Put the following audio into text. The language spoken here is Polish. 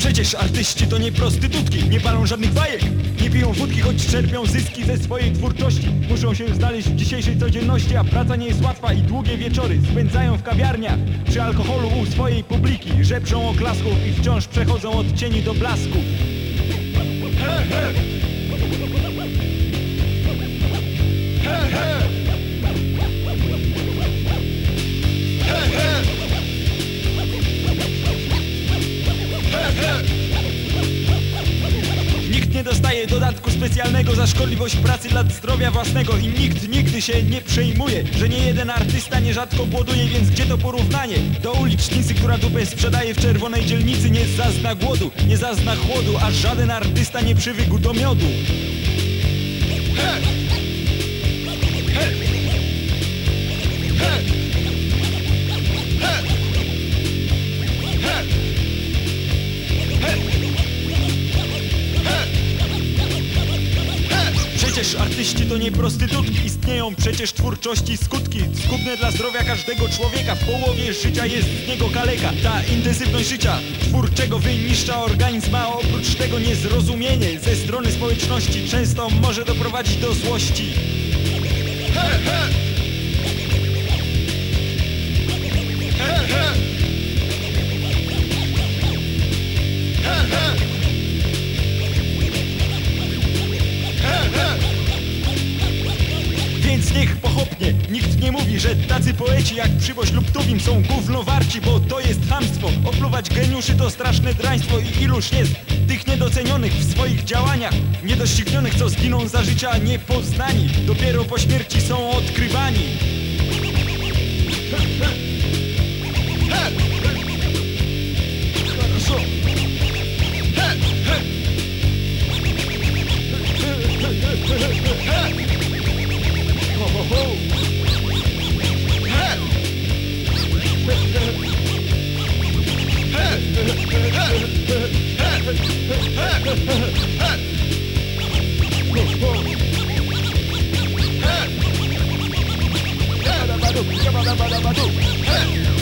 Przecież artyści to nie prostytutki, nie palą żadnych bajek. Nie piją wódki, choć czerpią zyski ze swojej twórczości. Muszą się znaleźć w dzisiejszej codzienności, a praca nie jest łatwa i długie wieczory Spędzają w kawiarniach, przy alkoholu u swojej publiki Żeprzą oklasków i wciąż przechodzą od cieni do blasku nie dostaje dodatku specjalnego za szkodliwość pracy dla zdrowia własnego i nikt nigdy się nie przejmuje, że nie jeden artysta nierzadko głoduje, więc gdzie to porównanie? Do ulicznicy, która dupę sprzedaje w czerwonej dzielnicy nie zazna głodu, nie zazna chłodu, a żaden artysta nie przywykł do miodu. He! Przecież artyści to nie prostytutki Istnieją przecież twórczości skutki. Zgubne dla zdrowia każdego człowieka W połowie życia jest z niego kaleka. Ta intensywność życia twórczego wyniszcza organizm A oprócz tego niezrozumienie ze strony społeczności Często może doprowadzić do złości. He. He, Więc niech pochopnie, nikt nie mówi, że tacy poeci jak Przyboś lub Tuwim są gównowarci, bo to jest hamstwo. Opluwać geniuszy to straszne draństwo i iluż jest tych niedocenionych w swoich działaniach, niedoścignionych, co zginą za życia niepoznani, dopiero po śmierci są odkrywani. bada bada bada bada